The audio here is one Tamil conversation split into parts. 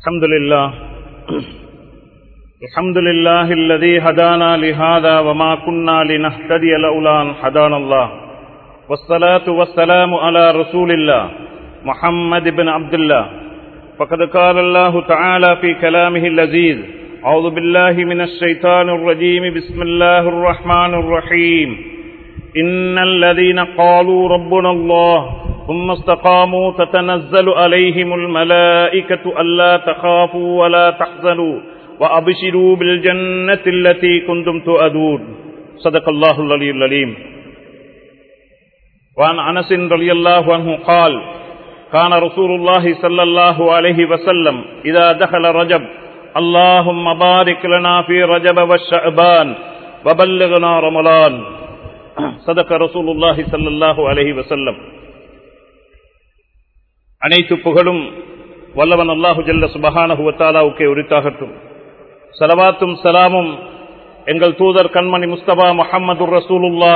الحمد لله. الحمد لله الذي هدانا لهذا وما كنا لنهتدي لولا أن هدانا الله. والصلاة والسلام على رسول الله محمد بن عبد الله. فقد قال الله تعالى في كلامه اللذيذ أعوذ بالله من الشيطان الرجيم بسم الله الرحمن الرحيم. إن الذين قالوا ربنا الله ثم استقاموا تتنزل عليهم الملائكة ألا تخافوا ولا تحزنوا وأبشروا بالجنة التي كنتم تؤدون صدق الله العلي العليم. وعن أنس رضي الله عنه قال كان رسول الله صلى الله عليه وسلم إذا دخل رجب اللهم بارك لنا في رجب والشعبان وبلغنا رمضان. صدق رسول الله صلى الله عليه وسلم. அனைத்து புகழும் வல்லவன் அல்லாஹு ஜல்ல சுபஹானஹுவத்தாலாவுக்கே உரித்தாகட்டும். சலவாத்தும் சலாமும் எங்கள் தூதர் கண்மணி முஸ்தபா முஹம்மது ரசூலுல்லா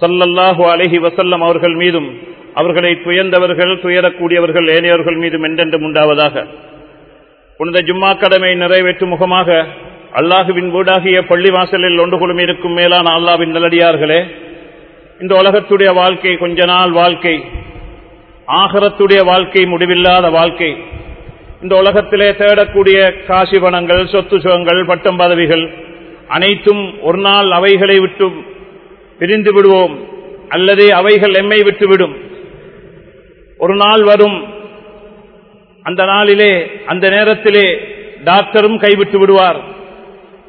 சல்லல்லாஹு அலஹி வசல்லம் அவர்கள் மீதும் அவர்களை துயர்ந்தவர்கள் துயரக்கூடியவர்கள் ஏனையவர்கள் மீதும் என்றென்றும் உண்டாவதாக. புனித ஜும்மா கடமை நிறைவேற்றும் முகமாக அல்லாஹுவின் வீடாகிய பள்ளிவாசலில் ஒன்று குழுமி இருக்கும் மேலான அல்லாவின் நல்லடியார்களே இந்த உலகத்துடைய வாழ்க்கை கொஞ்ச நாள் வாழ்க்கை. ஆகரத்துடைய வாழ்க்கை முடிவில்லாத வாழ்க்கை. இந்த உலகத்திலே தேடக்கூடிய காசி பணங்கள் சொத்து சுகங்கள் பட்டம் பதவிகள் அனைத்தும் ஒரு நாள் அவைகளை விட்டு பிரிந்து விடுவோம். அல்லது அவைகள் எம்மை விட்டுவிடும் ஒரு நாள் வரும். அந்த நாளிலே அந்த நேரத்திலே டாக்டரும் கைவிட்டு விடுவார்.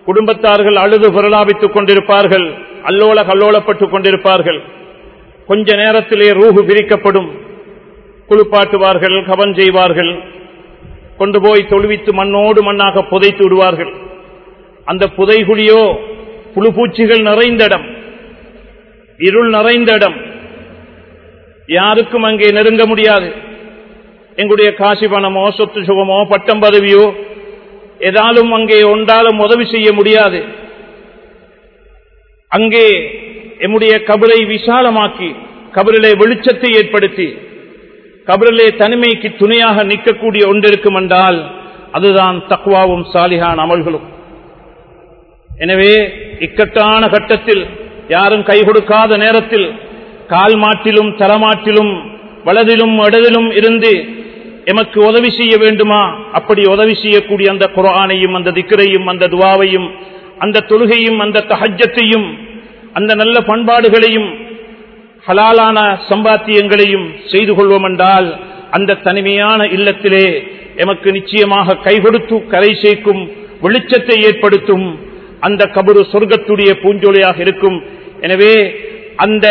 குடும்பத்தார்கள் அழுது பிரலாபித்துக் கொண்டிருப்பார்கள். அல்லோல கல்லோலப்பட்டுக் கொண்டிருப்பார்கள். கொஞ்ச நேரத்திலே ரூஹு பிரிக்கப்படும். குளிப்பாட்டுவார்கள் கவன் செய்வார்கள். கொண்டு போய் தொழுவித்து மண்ணோடு மண்ணாக புதைத்து விடுவார்கள். அந்த புதைகுழியோ புழுப்பூச்சிகள் நிறைந்த இடம் இருள் நிறைந்த இடம் யாருக்கும் அங்கே நெருங்க முடியாது. எங்களுடைய காசி பணமோ சொத்து சுகமோ பட்டம் பதவியோ ஏதாலும் அங்கே ஒன்றாலும் உதவி செய்ய முடியாது. அங்கே எம்முடைய கபரை விசாலமாக்கி கபரிலே வெளிச்சத்தை ஏற்படுத்தி கபரிலே தனிமைக்கு துணையாக நிற்கக்கூடிய ஒன்றிருக்கும் என்றால் அதுதான் தக்குவாவும் சாலிகான் அமல்களும். எனவே இக்கட்டான கட்டத்தில் யாரும் கை கொடுக்காத நேரத்தில் கால் மாட்டிலும் தரமாட்டிலும் வலதிலும் இடதிலும் இருந்து எமக்கு உதவி செய்ய வேண்டுமா? அப்படி உதவி செய்யக்கூடிய அந்த குரானையும் அந்த திக்கரையும் அந்த துவாவையும் அந்த தொழுகையும் அந்த தஹஜத்தையும் அந்த நல்ல பண்பாடுகளையும் ஹலாலான சம்பாத்தியங்களையும் செய்து கொள்வோம் என்றால் அந்த தனிமையான இல்லத்திலே எமக்கு நிச்சயமாக கை கொடுத்து கரை சேர்க்கும் வெளிச்சத்தை ஏற்படுத்தும். அந்த கபரு சொர்க்கத்துடைய பூஞ்சொலியாக இருக்கும். எனவே அந்த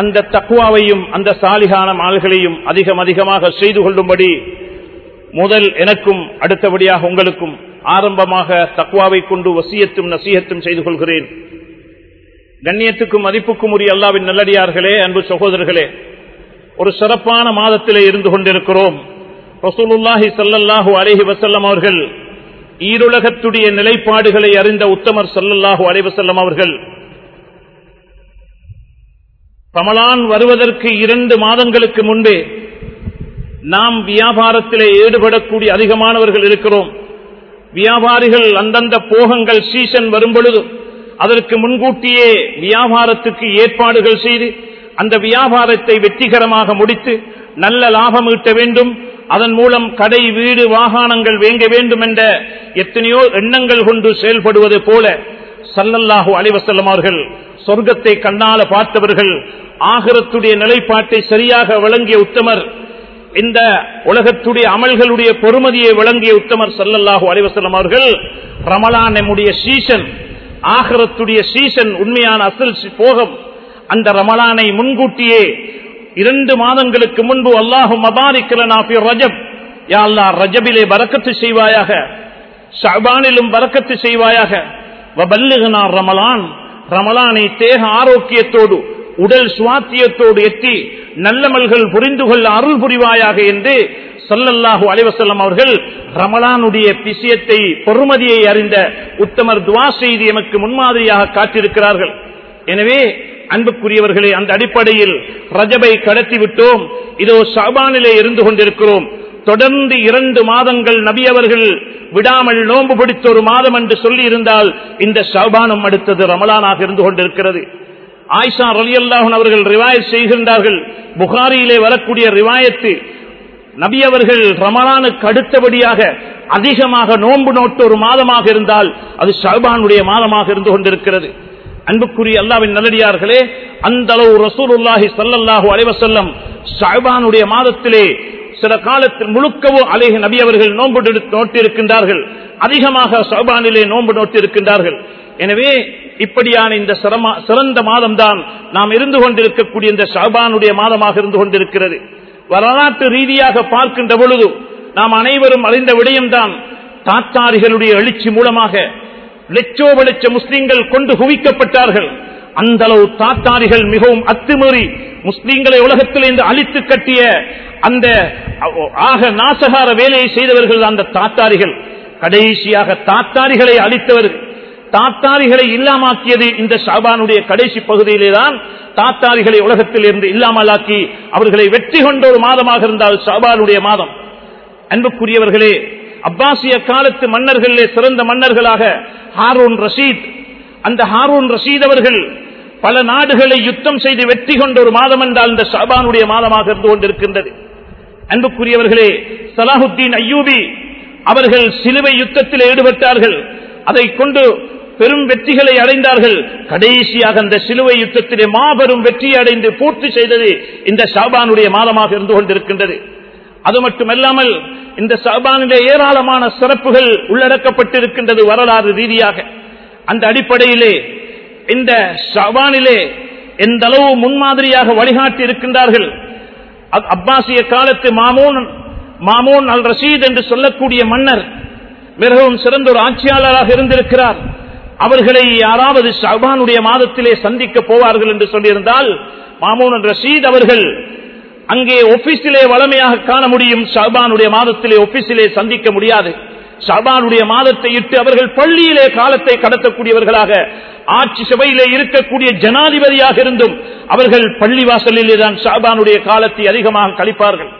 அந்த தக்குவாவையும் அந்த சாலிகான ஆள்களையும் அதிகம் அதிகமாக செய்து கொள்ளும்படி முதல் எனக்கும் அடுத்தபடியாக உங்களுக்கும் ஆரம்பமாக தக்குவாவை கொண்டு வசியத்தும் நசியத்தும் செய்து கொள்கிறேன். கண்ணியத்துக்கும் மதிப்புக்கும் உரிய அல்லாவின் நல்லடியார்களே அன்பு சகோதரர்களே ஒரு சிறப்பான மாதத்திலே இருந்து கொண்டிருக்கிறோம். ரசூலுல்லாஹி சல்லல்லாஹு அலஹி வசல்லம் அவர்கள் ஈருலகத்துடைய நிலைப்பாடுகளை அறிந்த உத்தமர் சல்லல்லாஹு அலைவசல்லம் அவர்கள் ரமலான் வருவதற்கு இரண்டு மாதங்களுக்கு முன்பே நாம் வியாபாரத்திலே ஈடுபடக்கூடிய அதிகமானவர்கள் இருக்கிறோம். வியாபாரிகள் அந்தந்த போகங்கள் சீசன் வரும்பொழுது அதற்கு முன்கூட்டியே வியாபாரத்துக்கு ஏற்பாடுகள் செய்து அந்த வியாபாரத்தை வெற்றிகரமாக முடித்து நல்ல லாபம் ஈட்ட வேண்டும் அதன் மூலம் கடை வீடு வாகனங்கள் வேங்க வேண்டும் என்ற எத்தனையோ எண்ணங்கள் கொண்டு செயல்படுவது போல சல்லல்லாஹு அலிவசல்லம் அவர்கள் சொர்க்கத்தை கண்ணால பார்த்தவர்கள் ஆகரத்துடைய நிலைப்பாட்டை சரியாக விளங்கிய உத்தமர் இந்த உலகத்துடைய அமல்களுடைய பொறுமதியை விளங்கிய உத்தமர் சல்லல்லாஹு அலிவசல்லம் அவர்கள் ரமலான் நம்முடைய சீசன் ஆகரத்துடைய சீசன் உண்மையான அசல் போகம். அந்த ரமலானை முன்கூட்டியே இரண்டு மாதங்களுக்கு முன்பு அல்லாஹும் ரஜப். யா அல்லா ரஜபிலே வரக்கத்து செய்வாயாக. ஷபானிலும் வரக்கத்து செய்வாயாக. ரமலான். ரமலானை தேக ஆரோக்கியத்தோடு உடல் சுவாத்தியத்தோடு எத்தி நல்லமல்கள் புரிந்து கொள்ள அருள் புரிவாயாக என்று சொல்லல்லாஹு அலைவசல்லம் அவர்கள் ரமலானுடைய பிசியத்தை பொறுமதியை அறிந்த உத்தமர் துவா செய்தி எமக்கு முன்மாதிரியாக காட்டியிருக்கிறார்கள். எனவே அன்புக்குரியவர்களே அந்த அடிப்படையில் ரஜபை கடத்தி விட்டோம் இதோ சபானிலே இருந்து கொண்டிருக்கிறோம். தொடர்ந்து இரண்டு மாதங்கள் நபி அவர்கள் விடாமல் நோன்பு பிடித்த ஒரு மாதம் என்று சொல்லி இருந்தால் இந்த சபானம் அடுத்தது ரமலானாக இருந்து கொண்டிருக்கிறது. ஆயிஷா ரலியல்லாஹன் அவர்கள் ரிவாயத் செய்கின்றார்கள். புகாரியிலே வரக்கூடிய ரிவாயத்து நபி அவர்கள் ரமலானுக்கு அடுத்தபடியாக அதிகமாக நோன்பு நோட்டு ஒரு மாதமாக இருந்தால் அது ஷாபானுடைய மாதமாக இருந்து கொண்டிருக்கிறது. அன்புக்குரிய அல்லாவின் நல்லடியார்களே அந்த அளவு ரசூலுல்லாஹி சல்லாஹூ அலைவசல்லம் வஸல்லம் ஷாபானுடைய மாதத்திலே சில காலத்தில் முழுக்கவும் அலேஹ நபி அவர்கள் நோன்பு நோட்டிருக்கின்றார்கள். அதிகமாக ஷாபானிலே நோன்பு நோட்டிருக்கின்றார்கள். எனவே இப்படியான இந்த சிறந்த மாதம்தான் நாம் இருந்து கொண்டிருக்கக்கூடிய இந்த ஷாபானுடைய மாதமாக இருந்து கொண்டிருக்கிறது. வரலாற்று ரீதியாக பார்க்கின்ற பொழுது நாம் அனைவரும் அறிந்த விடயம்தான் தாத்தாரிகளுடைய எழுச்சி மூலமாக லட்சோ லட்ச முஸ்லிம்கள் கொண்டு குவிக்கப்பட்டார்கள். அந்த அளவு தாத்தாரிகள் மிகவும் அத்துமீறி முஸ்லீம்களை உலகத்தில் இருந்து அழித்து கட்டிய அந்த ஆக நாசகார வேலையை செய்தவர்கள் அந்த தாத்தாரிகள். கடைசியாக தாத்தாரிகளை அழித்தவர்கள் தாத்தாரிகளை இல்லாமாக்கியது இந்த ஷாபானுடைய கடைசி பகுதியிலே தான் தாத்தாரிகளை உலகத்தில் இருந்து இல்லாமலாக்கி அவர்களை வெற்றி கொண்ட ஒரு மாதமாக இருந்தால் ஷாபானுடைய மாதம். அன்புக்குரியவர்களே அப்பாசிய காலத்து மன்னர்களிலே சிறந்த மன்னர்களாக ஹாரூன் ரஷீத். அந்த ஹாரூன் ரஷீத் அவர்கள் பல நாடுகளை யுத்தம் செய்து வெற்றி கொண்ட ஒரு மாதம் என்றால் இந்த ஷாபானுடைய மாதமாக இருந்து கொண்டிருக்கின்றது. அன்புக்குரியவர்களே சலாஹுத்தீன் ஐயூபி அவர்கள் சிலுவை யுத்தத்தில் ஈடுபட்டார்கள். அதை கொண்டு பெரும் வெற்றிகளை அடைந்தார்கள். கடைசியாக அந்த சிலுவை யுத்தத்திலே மாபெரும் வெற்றி அடைந்து பூர்த்தி செய்தது இந்த ஷாபானுடைய மாதமாக இருந்து கொண்டிருக்கின்றது. அது மட்டுமல்லாமல் இந்த ஷாபானிலே ஏராளமான சிறப்புகள் உள்ளடக்கப்பட்டிருக்கின்றது வரலாறு ரீதியாக. அந்த அடிப்படையிலே இந்த ஷாபானிலே எந்த அளவு முன்மாதிரியாக வழிகாட்டி இருக்கின்றார்கள். அப்- அப்பாசிய காலத்து மாமோன் மாமோன் அல் ரஷீத் என்று சொல்லக்கூடிய மன்னர் மிகவும் சிறந்த ஒரு ஆட்சியாளராக இருந்திருக்கிறார். அவர்களை யாராவது ஷாபானுடைய மாதத்திலே சந்திக்க போவார்கள் என்று சொல்லியிருந்தால் மாமூன் ரஷீத் அவர்கள் அங்கே ஒபிஸிலே வளமையாக காண முடியும் ஷாபானுடைய மாதத்திலே ஒபிஸிலே சந்திக்க முடியாது. ஷாபானுடைய மாதத்தை இட்டு அவர்கள் பள்ளியிலே காலத்தை கடத்தக்கூடியவர்களாக ஆட்சி சபையிலே இருக்கக்கூடிய ஜனாதிபதியாக இருந்தும் அவர்கள் பள்ளி வாசலிலே தான் ஷாபானுடைய காலத்தை அதிகமாக கழிப்பார்கள்.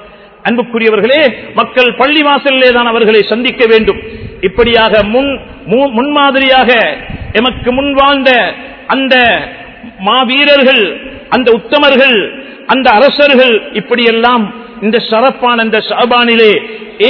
அன்புக்குரியவர்களே மக்கள் பள்ளிவாசலிலே தான் அவர்களை சந்திக்க வேண்டும். இப்படியாக முன் மு- முன்மாதிரியாக எமக்கு முன் வாழ்ந்த அந்த மாவீரர்கள் அந்த உத்தமர்கள் அந்த அரசர்கள் இப்படியெல்லாம் இந்த ஷரப்பான இந்த சபானிலே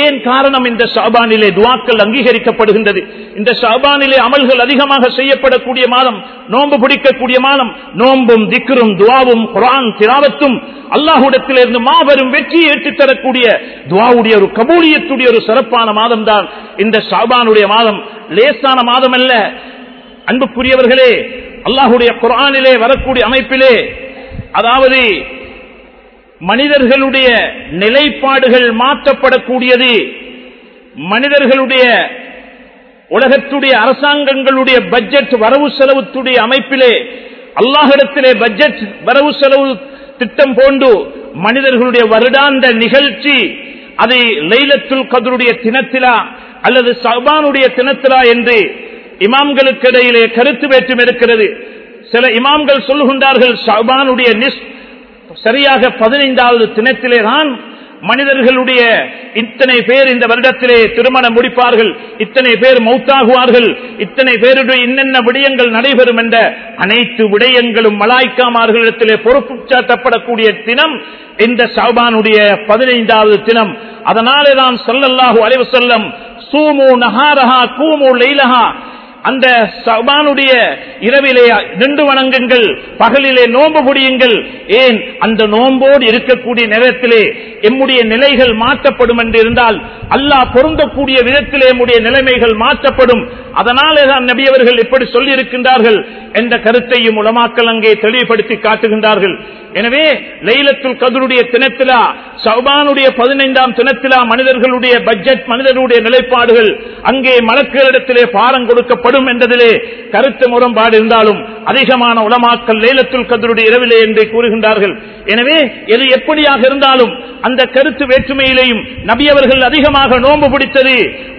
ஏன் காரணம் இந்த சாபானிலே துவாக்கள் அங்கீகரிக்கப்படுகின்றது. இந்த சாபானிலே அமல்கள் அதிகமாக செய்யப்படக்கூடிய மாதம் நோன்பு பிடிக்கக்கூடிய மாதம் நோன்பும் திக்ரும் துவாவும் குரான் திராவத்தும் அல்லாஹுடத்திலிருந்து மாபெரும் வெற்றியை ஏற்றித் தரக்கூடிய துவாவுடைய ஒரு கபூலியத்துடைய ஒரு சிறப்பான மாதம் தான் இந்த ஷாபானுடைய மாதம். லேசான மாதம் அல்ல அன்புக்குரியவர்களே அல்லாஹுடைய குரானிலே வரக்கூடிய அமைப்பிலே அதாவது மனிதர்களுடைய நிலைப்பாடுகள் மாற்றப்படக்கூடியது. மனிதர்களுடைய உலகத்துடைய அரசாங்கங்களுடைய பட்ஜெட் வரவு செலவுத்துடைய அமைப்பிலே அல்லாஹிடத்திலே பட்ஜெட் வரவு செலவு திட்டம் போன்று மனிதர்களுடைய வருடாந்த நிகழ்ச்சி அதை லைலத்துல் கதருடைய தினத்திலா அல்லது சபானுடைய தினத்திலா என்று இமாம்களுக்கு இடையிலே கருத்து வேற்றும் இருக்கிறது. சில இமாம்கள் சொல்லுகின்றார்கள் சபானுடைய நிஸ் சரியாக பதினைந்தாவது தினத்திலே தான் மனிதர்களுடைய இத்தனை பேர் இந்த வருடத்திலே திருமணம் முடிப்பார்கள் இத்தனை பேர் மௌத்தாகுவார்கள் இத்தனை பேருடைய என்னென்ன விடயங்கள் நடைபெறும் என்ற அனைத்து விடயங்களும் மலாய்க்காமார்களிடத்திலே பொறுப்பு சாட்டப்படக்கூடிய தினம் இந்த சௌபானுடைய பதினைந்தாவது தினம். அதனாலே தான் சொல்லல்லாஹு அலைவு செல்லம் சூமு நகாரஹா கூமு லைலஹா அந்த சபானுடைய இரவிலே நின்று வணங்குங்கள் பகலிலே நோன்பு புடியுங்கள் ஏன்? அந்த நோன்போடு இருக்கக்கூடிய நேரத்திலே எம்முடைய நிலைகள் மாற்றப்படும் என்று இருந்தால் அல்லாஹ் பொருந்தக்கூடிய விதத்திலே எம்முடைய நிலைமைகள் மாற்றப்படும். அதனாலே தான் நபியவர்கள் இப்படி சொல்லி இருக்கின்றார்கள் என்ற கருத்தையும் உலமாக்கல் அங்கே தெளிவுபடுத்தி காட்டுகின்றார்கள். எனவே லைலத்துல் கதருடைய தினத்திலா சௌபானுடைய பதினைந்தாம் தினத்திலா மனிதர்களுடைய பட்ஜெட் மனிதர்களுடைய நிலைப்பாடுகள் அங்கே மலக்களிடத்திலே பாரம் கொடுக்கப்படும் என்பதிலே கருத்து முரண்பாடு இருந்தாலும் அதிகமான உலமாக்கல் லைலத்துல் கதருடைய இரவிலே என்று கூறுகின்றார்கள். எனவே எது எப்படியாக இருந்தாலும் அந்த கருத்து வேற்றுமையிலேயும் நபியவர்கள் அதிகமாக நோன்பு பிடித்தது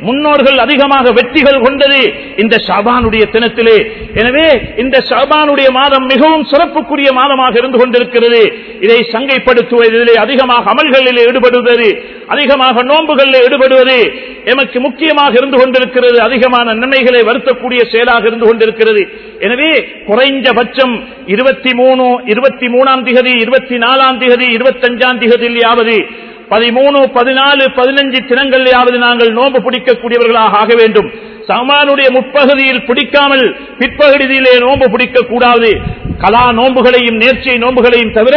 முன்னோர்கள் அதிகமாக வெற்றிகள் கொண்டது இந்த ஷாபானுடைய தினத்திலே. எனவே இந்த ஷாபானுடைய மாதம் மிகவும் சிறப்புக்குரிய மாதமாக இருந்து கொண்டிருக்கிறது. இதை சங்கைப்படுத்துவதிலே அதிகமாக அமல்களில் ஈடுபடுவது அதிகமாக நோன்புகளில் ஈடுபடுவது எமக்கு முக்கியமாக இருந்து கொண்டிருக்கிறது. அதிகமான நன்மைகளை வருத்தக்கூடிய செயலாக இருந்து கொண்டிருக்கிறது. எனவே குறைஞ்சபட்சம் இருபத்தி மூணு இருபத்தி மூணாம் திகதி இருபத்தி நாலாம் திகதி இருபத்தஞ்சாம் திகதியிலாவது பதிமூணு பதினாலு பதினஞ்சு தினங்களிலாவது நாங்கள் நோன்பு பிடிக்கக்கூடியவர்களாக ஆக வேண்டும். சமானுடைய முற்பகுதியில் பிடிக்காமல் பிற்பகுதியிலே நோன்பு பிடிக்க கூடாது கலா நோன்புகளையும் நேர்ச்சியை நோன்புகளையும் தவிர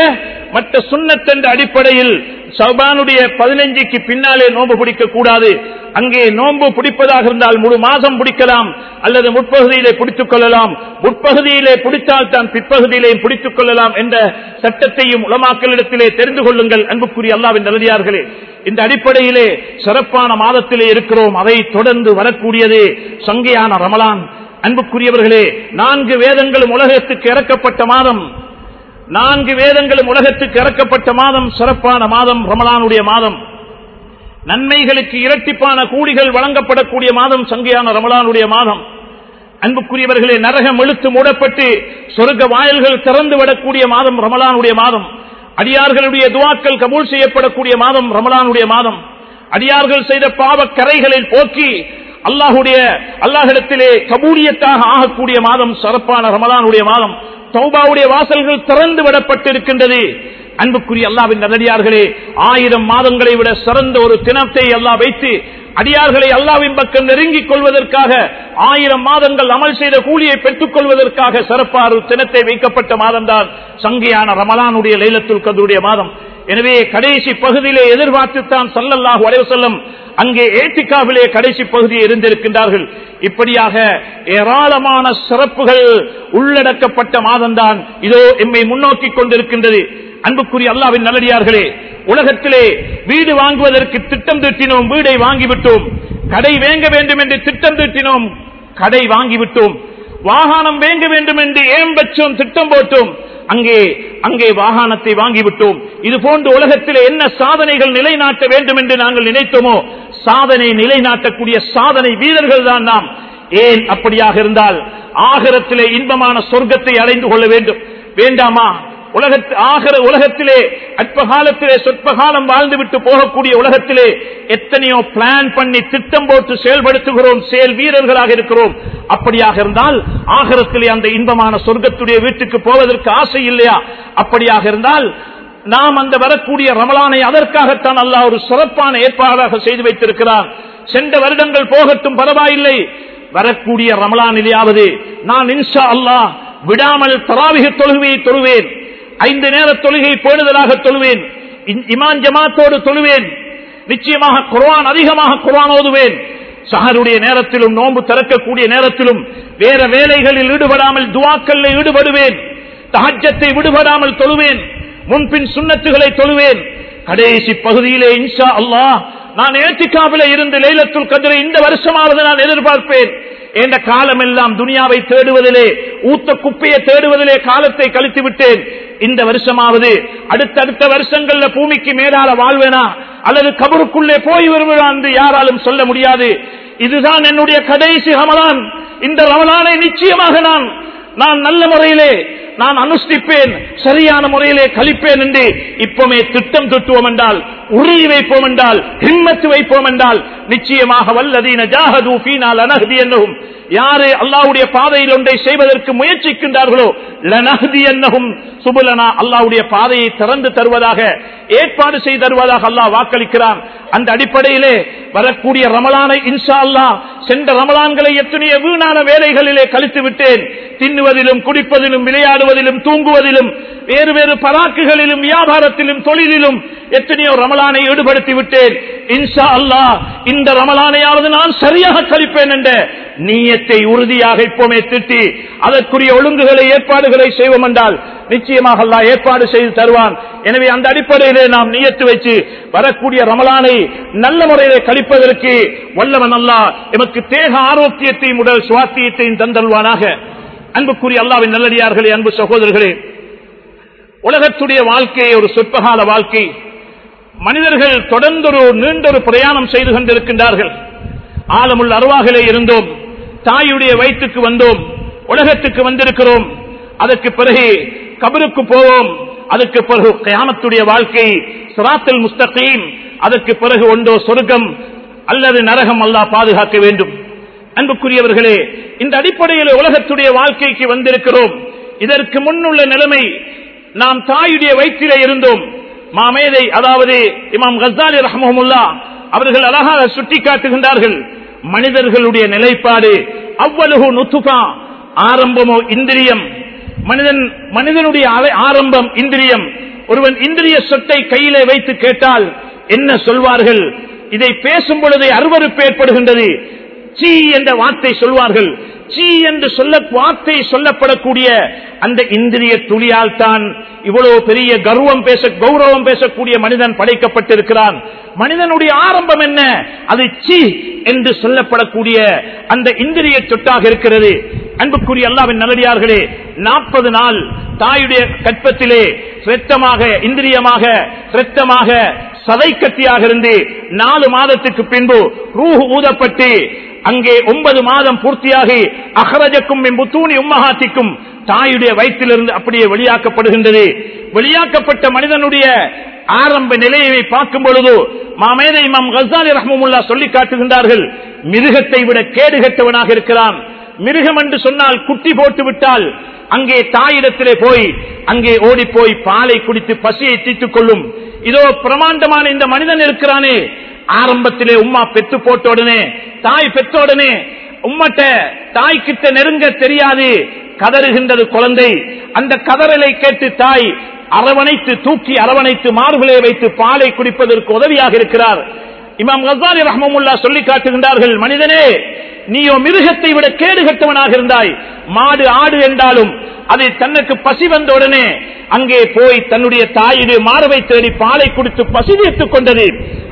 மற்ற சுண்ணத்தென்ற அடிப்படையில் சபானுடைய பதினஞ்சுக்கு பின்னாலே நோன்பு பிடிக்க கூடாது அங்கே நோன்பு பிடிப்பதாக இருந்தால் முழு மாதம் பிடிக்கலாம் அல்லது முற்பகுதியிலே பிடித்துக் கொள்ளலாம். முற்பகுதியிலே பிடித்தால் தான் பிற்பகுதியிலேயும் பிடித்துக் கொள்ளலாம் என்ற சட்டத்தையும் உலமாக்களிடத்திலே தெரிந்து கொள்ளுங்கள். அன்புக்குரிய அல்லாவின் நல்லதியார்களே இந்த அடிப்படையிலே சிறப்பான மாதத்திலே இருக்கிறோம். அதை தொடர்ந்து வரக்கூடியது சங்கையான ரமலான். அன்புக்குரியவர்களே நான்கு வேதங்களும் உலகத்துக்கு இறக்கப்பட்ட மாதம். நான்கு வேதங்களும் உலகத்துக்கு இறக்கப்பட்ட மாதம் சிறப்பான மாதம் ரமலானுடைய மாதம். நன்மைகளுக்கு இரட்டிப்பான கூலிகள் வழங்கப்படக்கூடிய மாதம் சங்கையான ரமலானுடைய மாதம். அன்புக்குரியவர்களே நரகம் எழுத்து மூடப்பட்டு சொர்க்க வாயில்கள் திறந்து விடக்கூடிய மாதம் ரமலானுடைய மாதம். அடியார்களுடைய துவாக்கள் கபூல் செய்யப்படக்கூடிய மாதம் ரமலானுடைய மாதம். அடியார்கள் செய்த பாவ கரைகளில் போக்கி அல்லாஹுடைய அல்லாஹிடத்திலே கபூலியத்தாக ஆகக்கூடிய மாதம் சிறப்பான ரமலானுடைய மாதம். தௌபாவுடைய வாசல்கள் திறந்து விடப்பட்டிருக்கின்றது. அன்புக்குரிய அல்லாவின் நல்லடியார்களே ஆயிரம் மாதங்களை விட சிறந்த ஒரு தினத்தை அல்லாஹ் வைத்து அடியார்களை அல்லாவின் பக்கம் நெருங்கிக் கொள்வதற்காக ஆயிரம் மாதங்கள் அமல் செய்த கூலியை பெற்றுக் கொள்வதற்காக சிறப்பாறு தினத்தை வைக்கப்பட்ட மாதம்தான் சங்கையான ரமலானுடைய லைலத்துல் கதருடைய மாதம். எனவே கடைசி பகுதியிலே எதிர்பார்த்துத்தான் சல்லல்லாஹு அலைஹி செல்லும் அங்கே ஏத்திகாவிலே கடைசி பகுதியை இருந்திருக்கின்றார்கள். இப்படியாக ஏராளமான சிறப்புகள் உள்ளடக்கப்பட்ட மாதம்தான் இதோ எம்மை முன்னோக்கி கொண்டிருக்கின்றது. அன்புக்குரிய அல்லாவின் நல்லடியார்களே உலகத்திலே வீடு வாங்குவதற்கு திட்டம் தீட்டினோம் வீடை வாங்கிவிட்டோம். கடை வேங்க வேண்டும் என்று திட்டம் தீட்டினோம் கடை வாங்கிவிட்டோம். வாகனம் வேங்க வேண்டும் என்று ஏம்பச்சோம் திட்டம் போட்டோம். அங்கே அங்கே வாகனத்தை வாங்கிவிட்டோம். இது போன்று உலகத்தில் என்ன சாதனைகள் நிலைநாட்ட வேண்டும் என்று நாங்கள் நினைத்தோமோ சாதனை நிலைநாட்டக்கூடிய சாதனை வீரர்கள் தான் நாம். ஏன் அப்படியாக இருந்தால் ஆகரத்திலே இன்பமான சொர்க்கத்தை அடைந்து கொள்ள வேண்டும். வேண்டாமா? உலகத்து ஆகிற உலகத்திலே அற்ப காலத்திலே சொற்ப காலம் வாழ்ந்துவிட்டு போகக்கூடிய உலகத்திலே எத்தனையோ பிளான் பண்ணி திட்டம் போட்டு செயல்படுத்துகிறோம் செயல் வீரர்களாக இருக்கிறோம். அப்படியாக இருந்தால் ஆகரத்திலே அந்த இன்பமான சொர்க்கத்துடைய வீட்டுக்கு போவதற்கு ஆசை இல்லையா? அப்படியாக இருந்தால் நாம் அந்த வரக்கூடிய ரமலானை அதற்காகத்தான் அல்லாஹ் ஒரு சிறப்பான ஏற்பாடாக செய்து வைத்திருக்கிறார் சென்ற வருடங்கள் போகட்டும் பரவாயில்லை. வரக்கூடிய ரமலானிலேயாவது நான் இன்ஷா அல்லாஹ் விடாமல் தராவிக தொழுகையை தொழுவேன். ஐந்து நேர தொழுகை பேணுதலாக தொழுவேன். இமான் ஜமாத்தோடு தொழுவேன். நிச்சயமாக குரவான் அதிகமாக குர்ஆன் ஓதுவேன். சஹருடைய நேரத்திலும் நோன்பு திறக்கக்கூடிய நேரத்திலும் வேற வேலைகளில் ஈடுபடாமல் துவாக்கல்ல ஈடுபடுவேன். தகஜத்தை விடுபடாமல் தொழுவேன். முன்பின் சுண்ணத்துகளை தொழுவேன். கடைசி பகுதியிலே இன்ஷா அல்லாஹ் நான் ஏற்றிக்காவில இருந்து லைலத்துல் கதிரை இந்த வருஷமாவது நான் எதிர்பார்ப்பேன். என்ற காலம் எல்லாம் துனியாவை தேடுவதிலே ஊத்த குப்பையை தேடுவதிலே காலத்தை கழித்து விட்டேன் இந்த வருஷமாவது அடுத்தடுத்த வருஷங்கள்ல பூமிக்கு மேலால வாழ்வேனா? அல்லது கபருக்குள்ளே போய் வருவேனா என்று யாராலும் சொல்ல முடியாது. இதுதான் என்னுடைய கடைசி ரமலான். இந்த ரமலானை நிச்சயமாக நான் நான் நல்ல முறையிலே நான் அனுஷ்டிப்பேன் சரியான முறையிலே கழிப்பேன் என்று இப்பவுமே திட்டம் திட்டுவோம் என்றால் உறுதி வைப்போம் என்றால் ஹிம்மத்து வைப்போம் என்றால் நிச்சயமாக வல்லதீன ஜாகதூபி பீனால் அனகதி என்னும் யாரு அல்லாவுடைய பாதையில் ஒன்றை செய்வதற்கு முயற்சிக்கின்றார்களோ லனகதி என்னகும் சுபுலனா. அல்லாவுடைய பாதையை திறந்து தருவதாக ஏற்பாடு செய்து தருவதாக அல்லாஹ் வாக்களிக்கிறான். அந்த அடிப்படையிலே வரக்கூடிய ரமலானை இன்ஷா அல்லா சென்ற ரமலான்களை எத்தனைய வீணான வேலைகளிலே கழித்து விட்டேன். தின்னுவதிலும் குடிப்பதிலும் விளையாடுவதிலும் தூங்குவதிலும் வேறு வேறு பராக்குகளிலும் வியாபாரத்திலும் தொழிலிலும் எத்தனையோ ரமலானை ஈடுபடுத்தி விட்டேன். இன்ஷா அல்லா இந்த ரமலானையாவது நான் சரியாக கழிப்பேன் என்ற நீயத்தை உறுதியாக இப்போமே திட்டி அதற்குரிய ஒழுங்குகளை ஏற்பாடுகளை செய்வோம் என்றால் நிச்சயமாக அல்லா ஏற்பாடு செய்து தருவான். எனவே அந்த அடிப்படையிலே நாம் நியத்து வச்சு வரக்கூடிய ரமலானை நல்ல முறையிலே கழிப்பதற்கு வல்லவன் அல்லா எமக்கு தேக ஆரோக்கியத்தையும் உடல் சுவாத்தியத்தையும் தந்தல்வானாக அன்புக்குரிய அல்லாவின் நல்லடியார்களே அன்பு சகோதரர்களே உலகத்துடைய வாழ்க்கையை ஒரு சொற்பகால வாழ்க்கை. மனிதர்கள் தொடர்ந்து ஒரு பிரயாணம் செய்து கொண்டிருக்கின்றார்கள். ஆழமுள்ள அருவாகலே இருந்தோம். தாயுடைய வயிற்றுக்கு வந்தோம் உலகத்துக்கு வந்திருக்கிறோம். அதற்கு பிறகு கபருக்கு போவோம். அதற்கு பிறகு கயாமத்துடைய வாழ்க்கை சுராத்தல் முஸ்தகீம். அதற்கு பிறகு ஒன்றோ சொர்க்கம் அல்லது நரகம் அல்லாஹ் பாதுகாக்க வேண்டும். அன்புக்குரியவர்களே இந்த அடிப்படையில் உலகத்துடைய வாழ்க்கைக்கு வந்திருக்கிறோம். இதற்கு முன்னுள்ள நிலைமை நாம் தாயுடைய வயிற்றிலே இருந்தோம். மாமேதை அதாவது இமாம் கசாலி ரஹமுல்லா அவர்கள் அழகாக சுட்டி காட்டுகின்றார்கள் மனிதர்களுடைய நிலைப்பாடு அவ்வளவு நுத்துகா ஆரம்பமோ இந்திரியம். மனிதன் மனிதனுடைய ஆரம்பம் இந்திரியம். ஒருவன் இந்திரிய சொத்தை கையிலே வைத்து கேட்டால் என்ன சொல்வார்கள்? இதை பேசும் பொழுதே அருவருப்பு ஏற்படுகின்றது. சீ என்ற வார்த்தை சொல்வார்கள். சீ என்று சொல்ல வார்த்தை சொல்லப்படக்கூடிய அந்த இந்திரிய துளியால் தான் இவ்வளவு பெரிய கர்வம் பேச கௌரவம் பேசக்கூடிய மனிதன் படைக்கப்பட்டிருக்கிறான். மனிதனுடைய ஆரம்பம் என்ன? அது சீ என்று சொல்லப்படக்கூடிய அந்த இந்திரிய சொட்டாக இருக்கிறது. அன்புக்குரிய அல்லாவின் நல்லடியார்களே நாற்பது நாள் தாயுடைய கற்பத்திலே சிரத்தமாக இந்திரியமாக சிரத்தமாக சதை கட்டியாக இருந்து நாலு மாதத்துக்கு பின்பு ரூஹ் ஊதப்பட்டு அங்கே ஒன்பது மாதம் பூர்த்தியாகி அகரஜக்கும் புத்தூணி உம்மஹாத்திக்கும் தாயுடைய வயிற்றிலிருந்து அப்படியே வெளியாக்கப்படுகின்றது. வெளியாக்கப்பட்ட மனிதனுடைய ஆரம்ப நிலையை பார்க்கும் பொழுது மாமேதை இமாம் கசாலி ரஹமுல்லா சொல்லி காட்டுகின்றார்கள் மிருகத்தை விட கேடுகட்டவனாக இருக்கிறான். மிருகம் என்று சொன்னால் குட்டி போட்டு விட்டால் அங்கே தாயிடத்திலே போய் அங்கே ஓடி போய் பாலை குடித்து பசியை தீத்துக் கொள்ளும். இதோ பிரமாண்டமான இந்த மனிதன் இருக்கிறானே ஆரம்பத்திலே உம்மா பெத்து போட்ட உடனே தாய் பெற்ற உடனே உம்மட்ட தாய் கிட்ட நெருங்க தெரியாது. கதறுகின்றது குழந்தை. அந்த கதறலை கேட்டு தாய் அரவணைத்து தூக்கி அரவணைத்து மார்பிலே வைத்து பாலை குடிப்பதற்கு உதவியாக இருக்கிறார். இமாம் கசாலி ரஹமுல்லா சொல்லி காட்டுகின்றார்கள் மனிதனே நீயோ மிருகத்தை விட கேடு கட்டவனாக இருந்தாய். மாடு ஆடு என்றாலும் அதை தனக்கு பசி வந்த உடனே அங்கே போய் தன்னுடைய தாயுடைய மாறவை தேடி பாலை குடித்து பசி தீர்த்துக் கொண்டது.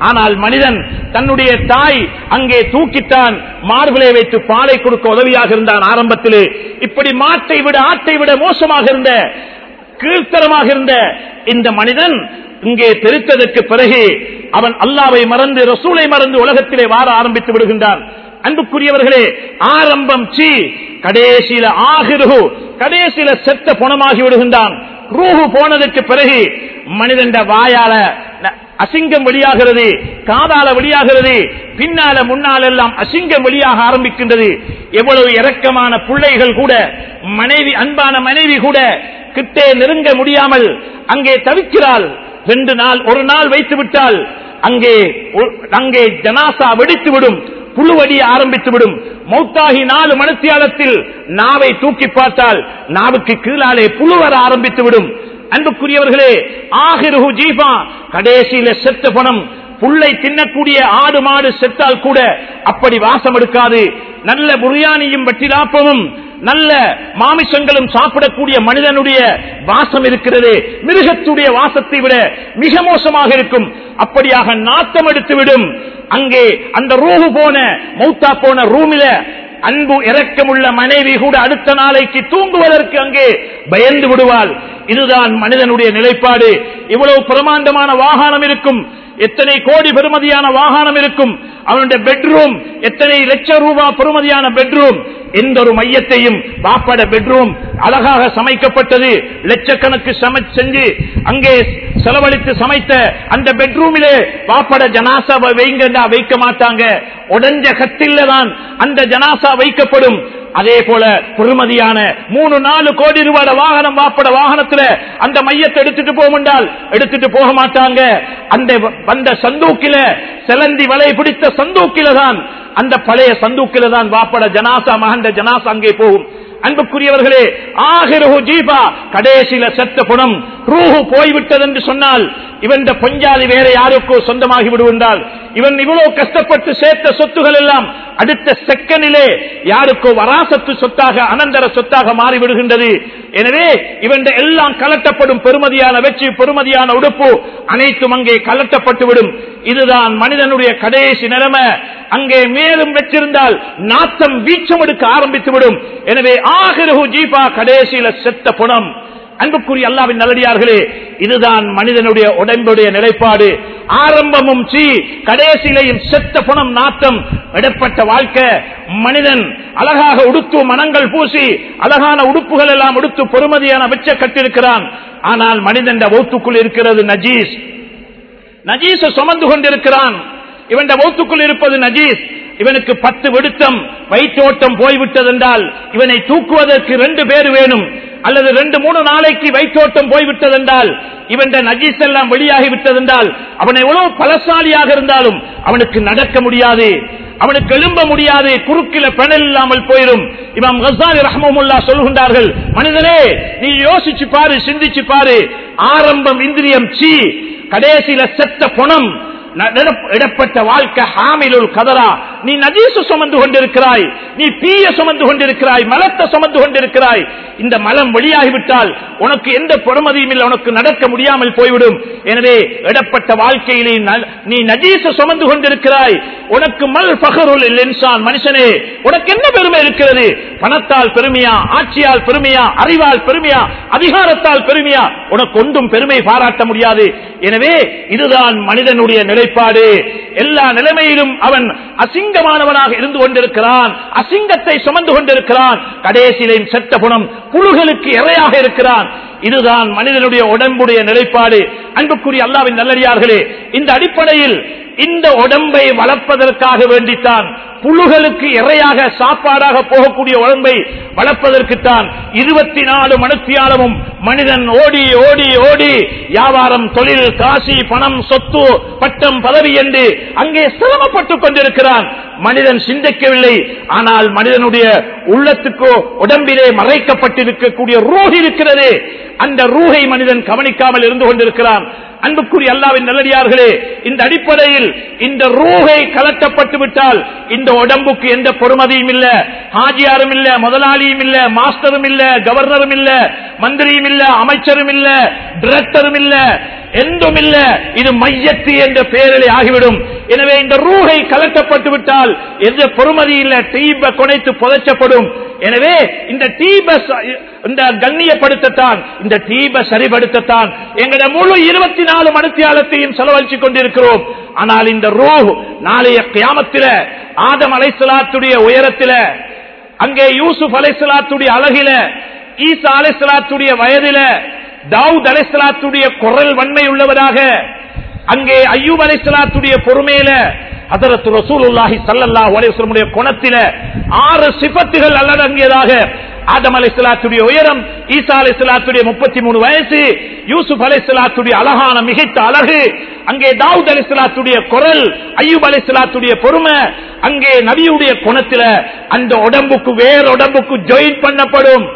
ஆனால் மனிதன் தன்னுடைய தாய் அங்கே தூக்கித்தான் மார்பிலே வைத்து பாலை கொடுக்க உதவியாக இருந்தான் ஆரம்பத்திலே. இப்படி மாட்டை விட ஆட்டை விட மோசமாக இருந்த கீழ்த்தரமாக இருந்த இந்த மனிதன் இங்கே தெரித்ததற்கு பிறகு அவன் அல்லாவை மறந்து ரசூலை மறந்து உலகத்திலே வார ஆரம்பித்து விடுகின்றான். அன்புக்குரியவர்களே ஆரம்பம் சி கடைசியில ஆகிருகு கடைசியில செத்த பணமாகி விடுகின்றான். ரூஹு போனதற்கு பிறகு மனிதண்ட வாயால அசிங்கம் வெளியாகிறது காதால வெளியாகிறது பின்னால முன்னால் எல்லாம் அசிங்கம் வெளியாக ஆரம்பிக்கின்றது. எவ்வளவு இரக்கமான பிள்ளைகள் கூட மனைவி அன்பான மனைவி கூட கிட்டே நெருங்க முடியாமல் அங்கே தவிக்கிறாள். ரெண்டு நாள் ஒரு நாள் வைத்து விட்டால் அங்கே அங்கே ஜனாசா வெடித்து விடும் புழுவடிய ஆரம்பித்து விடும். மௌத்தாகி நாலு மணித்தியாலத்தில் நாவை தூக்கி பார்த்தால் நாவுக்கு கீழாலே புழு வர ஆரம்பித்து விடும். அன்புக்குரியவர்களே ஆகிருஹு ஜீபா கடைசியில செத்த பணம். புல்லை தின்னக்கூடிய ஆடு மாடு செத்தால் கூட அப்படி வாசம் எடுக்காது. நல்ல புரியாணியும் வெட்டிலாப்பமும் நல்ல மாமிசங்களும் சாப்பிடக்கூடிய மனிதனுடைய வாசம் இருக்கிறது. மிருகத்துடைய வாசத்தை விட மிக மோசமாக இருக்கும். அப்படியாக நாத்தம் எடுத்துவிடும். அங்கே அந்த ரூஹு போன மௌத்தா போன ரூமில அன்பு இரக்கமுள்ள மனைவி கூட அடுத்த நாளைக்கு தூங்குவதற்கு அங்கே பயந்து விடுவாள். இதுதான் மனிதனுடைய நிலைப்பாடு. இவ்வளவு பிரமாண்டமான வாகனம் இருக்கும். எத்தனை கோடி பெறுமதியான வாகனம் இருக்கும்? அவனுடைய பெட்ரூம் எத்தனை லட்சம் ரூபாய் பெறுமதியான பெட்ரூம் எந்த ஒரு மையத்தையும் பாப்பாட பெட்ரூம் அழகாக சமைக்கப்பட்டது. லட்சக்கணக்கு செஞ்சு அங்கே செலவழித்து சமைத்த அந்த பெட்ரூமிலே பாப்பட ஜனாசா வைங்க வைக்க மாட்டாங்க. உடஞ்ச கத்தில தான் அந்த ஜனாசா வைக்கப்படும். அதே போல பொறுமதியான மூணு நாலு கோடி ரூபாய் வாகனம் வாப்பட வாகனத்துல அந்த மையத்தை எடுத்துட்டு போகும்ண்டால் எடுத்துட்டு போக மாட்டாங்க. அந்த வந்த சந்தூக்கில செலந்தி வலை பிடித்த சந்தூக்கில தான் அந்த பழைய சந்தூக்கில தான் வாப்பட ஜனாசா மகண்ட ஜனாசா அங்கே போகும். அன்புக்குரியவர்களே ஆகிரஹு ஜீபா கடைசியில செத்த புணம் ரூஹு போய்விட்டது என்று சொன்னால் இவன் பொஞ்சாதி வேற யாருக்கோ சொந்தமாகி விடுவென்றால் இவன் இவ்வளவு கஷ்டப்பட்டு சேர்த்த சொத்துகள் எல்லாம் அடுத்த செகண்டிலே யாருக்கோ வராசத்து சொத்தாக அனந்தர சொத்தாக மாறிவிடுகின்றது. எனவே இவன் எல்லாம் கலட்டப்படும் பெருமதியான வெற்றி பெருமதியான உடுப்பு அனைத்தும் அங்கே கலட்டப்பட்டு விடும் இதுதான் மனிதனுடைய கடைசி நிலைமை. அங்கே மேலும் வச்சிருந்தால் நாத்தம் வீச்சம் எடுக்க ஆரம்பித்து விடும் எனவே ஆகிரகு ஜீபா கடைசியில செத்த புணம். அன்புக்குரிய அல்லாவின் நல்லடியார்களே இதுதான் மனிதனுடைய உடம்புடைய நிலைப்பாடு. ஆரம்பமும் சி கடைசியிலையும் செத்த பணம் நாட்டம் இடப்பட்ட வாழ்க்கை. மனிதன் அழகாக உடுத்து மனங்கள் பூசி அழகான உடுப்புகள் எல்லாம் உடுத்து பொறுமதியான வெச்ச கட்டிருக்கிறான். ஆனால் மனிதன் வௌத்துக்குள் இருக்கிறது நஜீஸ். நஜீஸ சுமந்து கொண்டிருக்கிறான். இவன் வௌத்துக்குள் இருப்பது நஜீஸ். இவனுக்கு பத்து விடுத்தம் வயிற்றோட்டம் போய்விட்டதென்றால் இவனை தூக்குவதற்கு ரெண்டு பேர் வேணும். அல்லது ரெண்டு மூணு நாளைக்கு வயிற்றோட்டம் போய்விட்டதென்றால் இவன் நஜீஸ் எல்லாம் வெளியாகி விட்டதென்றால் அவன் எவ்வளவு பலசாலியாக இருந்தாலும் அவனுக்கு நடக்க முடியாது அவனுக்கு எழும்ப முடியாது குறுக்கில பெணல் இல்லாமல் போயிடும் இமாம் ஹசாரி ரஹமுல்லா சொல்கின்றார்கள் மனிதனே நீ யோசிச்சு பாரு சிந்திச்சு பாரு ஆரம்பம் இந்திரியம் சி கடைசியில செத்த பணம் இடப்பட்ட வாழ்க்கை ஹாமிலுல் கதரா. நீ நதீசு சுமந்து கொண்டிருக்கிறாய். நீ தீய சுமந்து கொண்டிருக்கிறாய். மலத்தை சுமந்து கொண்டிருக்கிறாய். இந்த மலம் வெளியாகிவிட்டால் உனக்கு எந்த பொறுமதியும் இல்லை. உனக்கு நடக்க முடியாமல் போய்விடும். எனவே இடப்பட்ட வாழ்க்கையிலே நீ நஜீச சுமந்து கொண்டிருக்கிறாய். உனக்கு மல் பகருள் இன்சான். மனுஷனே உனக்கு என்ன பெருமை இருக்கிறது? பணத்தால் பெருமையா? ஆட்சியால் பெருமையா? அறிவால் பெருமையா? அதிகாரத்தால் பெருமையா? உனக்கு ஒன்றும் பெருமை பாராட்ட முடியாது. எனவே இதுதான் மனிதனுடைய நிலைப்பாடு. எல்லா நிலைமையிலும் அவன் அசிங்கமானவனாக இருந்து கொண்டிருக்கிறான். அசிங்கத்தை சுமந்து கொண்டிருக்கிறான். கடைசியிலையும் செத்த குணம் புழுகளுக்கு இறையாக இருக்கிறான். இதுதான் மனிதனுடைய உடம்புடைய நிலைப்பாடு. அன்புக்குரிய அல்லாவின் நல்லடியார்களே இந்த அடிப்படையில் இந்த உடம்பை வளர்ப்பதற்காக வேண்டித்தான் புழுகளுக்கு இறையாக சாப்பாடாக போகக்கூடிய உடம்பை வளர்ப்பதற்குத்தான் இருபத்தி நாலு மனுத்தியாலமும் மனிதன் ஓடி ஓடி ஓடி வியாபாரம் தொழில் காசி பணம் சொத்து பட்டம் பதவி என்று அங்கே சிரமப்பட்டுக் கொண்டிருக்கிறான். மனிதன் சிந்திக்கவில்லை ஆனால் மனிதனுடைய உள்ளத்துக்கோ உடம்பிலே மறைக்கப்பட்டிருக்கக்கூடிய ரோகி இருக்கிறது. அந்த ரூகை மனிதன் கவனிக்காமல் இருந்து கொண்டிருக்கிறான். அன்புக்குரிய அல்லாவின் நல்லடியார்களே இந்த அடிப்படையில் இந்த ரூகை கலட்டப்பட்டு விட்டால் இந்த உடம்புக்கு எந்த பொறுமதியும் இல்ல ஹாஜியாரும் இல்ல முதலாளியும் இல்ல மாஸ்டரும் இல்ல கவர்னரும் இல்ல மந்திரியும் இல்ல அமைச்சரும் இல்ல டிரெக்டரும் இல்ல எந்தும் இல்ல இது மையத்து என்ற பெயரிலே ஆகிவிடும் எனவே இந்த ரூகை கலட்டப்பட்டு விட்டால் எந்த பொறுமதி இல்ல தீப கொனைத்து புதைச்சப்படும் எனவே இந்த தீப இந்த கண்ணியப்படுத்தத்தான் இந்த தீப சரிபடுத்தத்தான் எங்கட முழு இருபத்தி நாலு மனுத்தியாலத்தையும் செலவழிச்சு கொண்டிருக்கிறோம். ஆனால் இந்த ரூ நாளைய கியாமத்தில ஆதம் அலைசலாத்துடைய உயரத்தில அங்கே யூசுப் அலைசலாத்துடைய அழகில ஈசா அலைசலாத்துடைய வயதில தாவூத் அலைசலாத்துடைய குரல் வன்மை உள்ளவராக அங்கே ஐயூப் அலைசலாத்துடைய பொறுமையில அதரத்து ரசூலுல்லாஹி சல்லல்லா ஒலேஸ்வரமுடைய குணத்தில ஆறு சிபத்துகள் அல்லடங்கியதாக ஆதம் அலைஹிஸ்ஸலாத்துடைய உயரம் ஈசா அலைசிலாத்துடைய முப்பத்தி மூணு வயசு யூசுப் அலைஹிஸ்ஸலாத்துடைய அழகான மிகைத்த அழகு அங்கே தாவூத் அலைஹிஸ்ஸலாத்துடைய குரல் ஐயூப் அலைஹிஸ்ஸலாத்துடைய பொறுமை அங்கே நபியுடைய குணத்தில அந்த உடம்புக்கு வேற உடம்புக்கு ஜாயின் பண்ணப்படும்.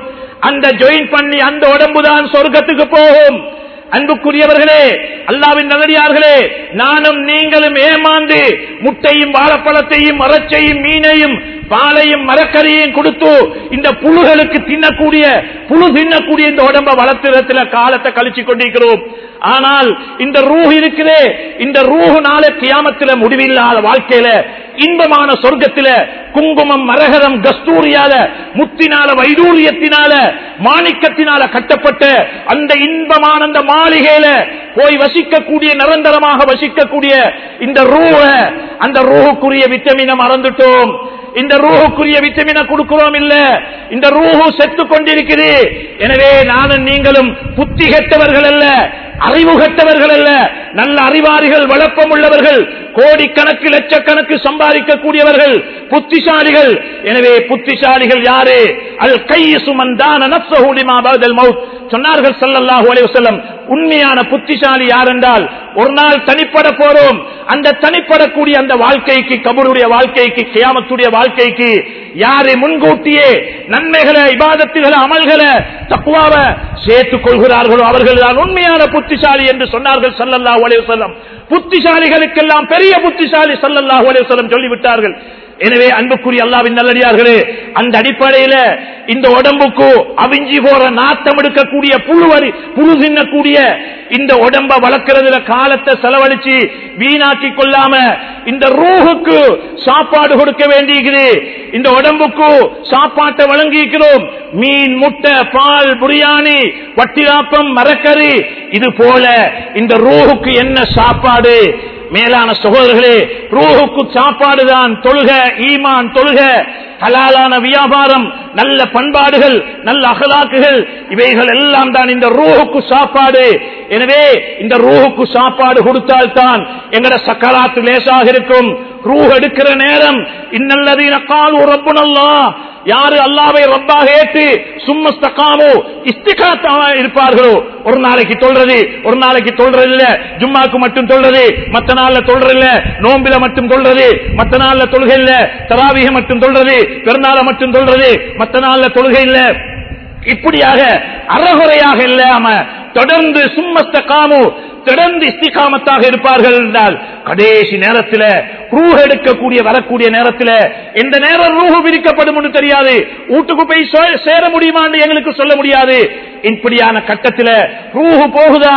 அந்த ஜாயின் பண்ணி அந்த உடம்பு தான் சொர்க்கத்துக்கு போகும். அன்புக்குரியவர்களே அல்லாவின் நகரியார்களே நானும் நீங்களும் ஏமாந்து முட்டையும் வாழைப்பழத்தையும் மரச்சையும் மீனையும் பாலையும் மரக்கறியையும் கொடுத்து இந்த புழுகளுக்கு தின்னக்கூடிய புழு தின்னக்கூடிய இந்த உடம்ப வளர்த்திடத்துல காலத்தை கழிச்சு கொண்டிருக்கிறோம். ஆனால் இந்த ரூஹ் இருக்குதே. இந்த ரூஹு நாள கியாமத்தில முடிவில்லாத வாழ்க்கையில இன்பமான சொர்க்கத்தில குங்குமம் மரகதம் கஸ்தூரியால முத்தினால வைடூரியத்தினால மாணிக்கத்தினால கட்டப்பட்ட அந்த இன்பமான அந்த மாளிகையில போய் வசிக்கக்கூடிய நிரந்தரமாக வசிக்கக்கூடிய இந்த ரூஹ அந்த ரூஹுக்குரிய விட்டமினை மறந்துட்டோம். இந்த ரூஹுக்குரிய விட்டமினை கொடுக்கிறோம் இல்ல. இந்த ரூஹு செத்து கொண்டிருக்குது எனவே நானும் நீங்களும் புத்தி கெட்டவர்கள் அல்ல. அறிவுகட்டவர்கள் அல்ல நல்ல அறிவாளிகள் வளப்பம் உள்ளவர்கள் கோடிக்கணக்கு லட்சக்கணக்கு சம்பாதிக்கக்கூடியவர்கள் புத்திசாலிகள். எனவே புத்திசாலிகள் யாரு? அல் கை சுமந்தான சொன்னார்கள் சல்லல்லாஹு அலைவசல்லம் உண்மையான புத்திசாலி யார் என்றால் ஒரு நாள் தனிப்பட போறோம். அந்த தனிப்படக்கூடிய அந்த வாழ்க்கைக்கு கபருடைய வாழ்க்கைக்கு கியாமத்துடைய வாழ்க்கைக்கு யாரை முன்கூட்டியே நன்மைகளை இபாதத்துகளை அமல்களை தக்குவாவ சேர்த்துக் கொள்கிறார்களோ அவர்கள்தான் உண்மையான புத்திசாலி என்று சொன்னார்கள் சல்லல்லா அலைஹி புத்திசாலிகளுக்கெல்லாம் பெரிய புத்திசாலி சல்லல்லா அலைஹி சொல்லிவிட்டார்கள். எனவே அன்புக்குரிய அல்லாவின் நல்லடியார்களே அந்த அடிப்படையில இந்த உடம்புக்கு அவிஞ்சி போற நாத்தம் எடுக்கக்கூடிய புழுவரி புழு தின்னக்கூடிய இந்த உடம்ப வளர்க்கறதுல காலத்தை செலவழிச்சு வீணாக்கி கொள்ளாம இந்த ரூஹுக்கு சாப்பாடு கொடுக்க வேண்டியிருக்குது. இந்த உடம்புக்கு சாப்பாட்டை வழங்கியிருக்கிறோம். மீன் முட்டை பால் புரியாணி வட்டிலாப்பம் மரக்கறி. இது போல இந்த ரூஹுக்கு என்ன சாப்பாடு? மேலான சகோதரர்களே ரூஹுக்கு சாப்பாடுதான் தொழுக ஈமான் தொழுக. ஹலாலான வியாபாரம் நல்ல பண்பாடுகள் நல்ல அகலாக்குகள் இவைகள் எல்லாம் தான் இந்த ரூஹுக்கு சாப்பாடு. எனவே இந்த ரூஹுக்கு சாப்பாடு கொடுத்தால்தான் எங்கட சக்கராத்து லேசாக இருக்கும். ரூஹ் எடுக்கிற நேரம். இன்னல்லதீன கால் ரப்புனல்லா. யாரு அல்லாவை ரப்பாக ஏற்று சும்மஸ்தகாமோ இஸ்திகாத்தாவா இருப்பார்களோ? ஒரு நாளைக்கு தொல்றது ஒரு நாளைக்கு தொல்றது இல்ல ஜும்மாக்கு மட்டும் தொல்றது மத்த நாள்ல தொல்றது இல்ல நோம்பில மட்டும் தொல்றது மத்த நாள்ல தொழுகை இல்ல தராவிக மட்டும் தொல்றது பெருநாள மட்டும் தொல்றது மத்த நாள்ல தொழுகை இல்ல இப்படியாக அறகுறையாக இல்லாம தொடர்ந்து சும்மஸ்தகாமோ தொடர்ந்து இஸ்திகாமத்தாக இருப்பார்கள் என்றால் கடைசி நேரத்தில் ரூஹ் எடுக்கக்கூடிய வரக்கூடிய நேரத்தில் எந்த நேரம் ரூஹு விரிக்கப்படும் என்று தெரியாது. வீட்டுக்கு போய் சே- சேர முடியுமா என்று எங்களுக்கு சொல்ல முடியாது. இப்படியான கட்டத்தில் ரூஹு போகுதா?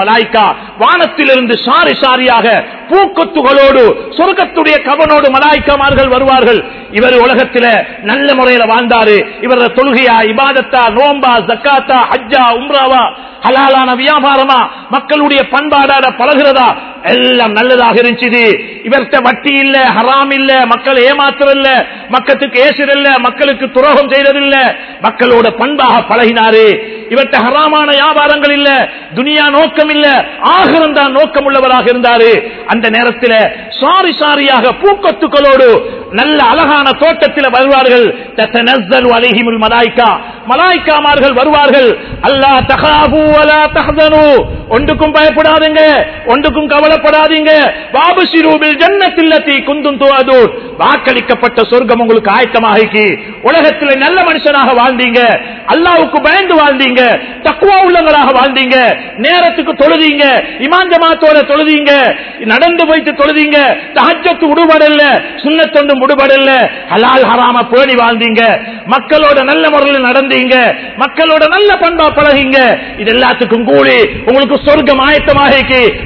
மலாய்க்கா வானத்திலிருந்து சாரி சாரியாக பூக்கொத்துகளோடு சொர்க்கத்துடைய கவனோடு மலாய்க்கமார்கள் வருவார்கள். இவர் உலகத்தில் நல்ல முறையில வாழ்ந்தாரு. இவரது தொழுகையா இபாதத்தா நோம்பா ஜக்காத்தா ஹஜ்ஜா உம்ராவா ஹலாலான வியாபாரமா மக்களுடைய பண்பாடாட பழகிறதா? எல்லாம் நல்லதாக இருந்துச்சு. இவர்கிட்ட வட்டி இல்ல ஹராம் இல்ல மக்கள் ஏமாத்துறதில்ல மக்களுக்கு ஏசுறதில்ல மக்களுக்கு துரோகம் செய்ததில்ல மக்களோட பண்பாக பழகினாரு. இவர்கிட்ட ஹராமான வியாபாரங்கள் இல்ல துனியா நோக்கம் இல்ல ஆகிரம் தான் நோக்கம் உள்ளவராக இருந்தாரு. அந்த நேரத்தில் சாரி சாரியாக பூக்கொத்துக்களோடு நல்ல அழகான தோட்டத்தில் வருவார்கள். அலைஹிமுல் மலாய்க்கா மலாய்க்காமார்கள் வருவார்கள். அல்லாஹ் தகாபு ஒன்றுக்கும் பயப்படாதீங்க. ஒன்றுக்கும் கவலைப்படாதீங்க. பாபு சிரூபில் ஜன்னத்தில்லத்தி குந்தும் துவாதூர். வாக்களிக்கப்பட்ட சொர்க்கம் உங்களுக்கு ஆயத்தமாகி உலகத்தில் நல்ல மனுஷனாக வாழ்ந்தீங்க. அல்லாவுக்கு பயந்து வாழ்ந்தீங்க. தக்குவா உள்ளவங்களாக வாழ்ந்தீங்க. நேரத்துக்கு தொழுதீங்க. இமாந்தமாத்தோட தொழுதீங்க. நடந்து போயிட்டு தொழுதீங்க. தஹஜத்து உடுபடல சுண்ணத்தொண்டும் உடுபடல ஹலால் ஹராம பேணி வாழ்ந்தீங்க. மக்களோட நல்ல முறையில் நடந்தீங்க. மக்களோட நல்ல பண்பா பழகிங்க. இது எல்லாத்துக்கும் கூலி. உங்களுக்கு சொர்க்கம் ஆயத்தமாக